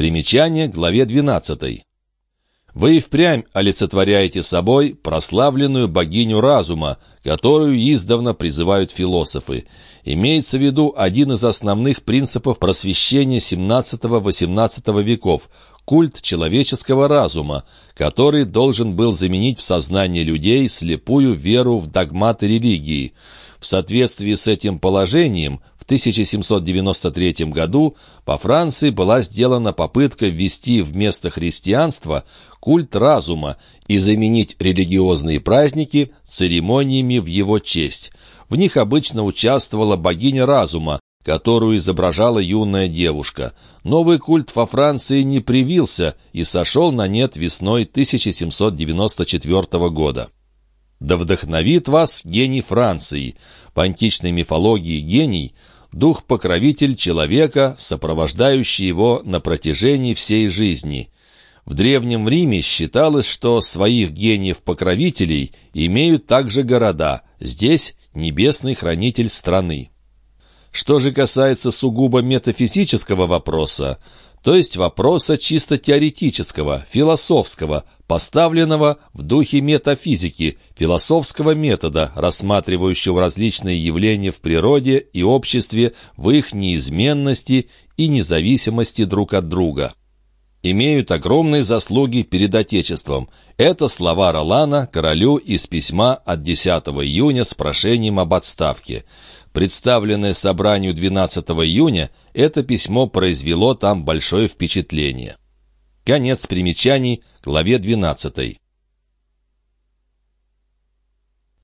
Примечание к главе 12. Вы и впрямь олицетворяете собой прославленную богиню разума, которую издавна призывают философы. Имеется в виду один из основных принципов просвещения XVII-XVIII веков – культ человеческого разума, который должен был заменить в сознании людей слепую веру в догматы религии. В соответствии с этим положением 1793 году по Франции была сделана попытка ввести вместо христианства культ разума и заменить религиозные праздники церемониями в его честь. В них обычно участвовала богиня разума, которую изображала юная девушка. Новый культ во Франции не привился и сошел на нет весной 1794 года. Да вдохновит вас гений Франции. По античной мифологии гений – дух-покровитель человека, сопровождающий его на протяжении всей жизни. В Древнем Риме считалось, что своих гениев-покровителей имеют также города, здесь небесный хранитель страны. Что же касается сугубо метафизического вопроса, то есть вопроса чисто теоретического, философского, поставленного в духе метафизики, философского метода, рассматривающего различные явления в природе и обществе в их неизменности и независимости друг от друга. Имеют огромные заслуги перед Отечеством. Это слова Ролана королю из письма от 10 июня с прошением об отставке. Представленное собранию 12 июня, это письмо произвело там большое впечатление. Конец примечаний, главе 12.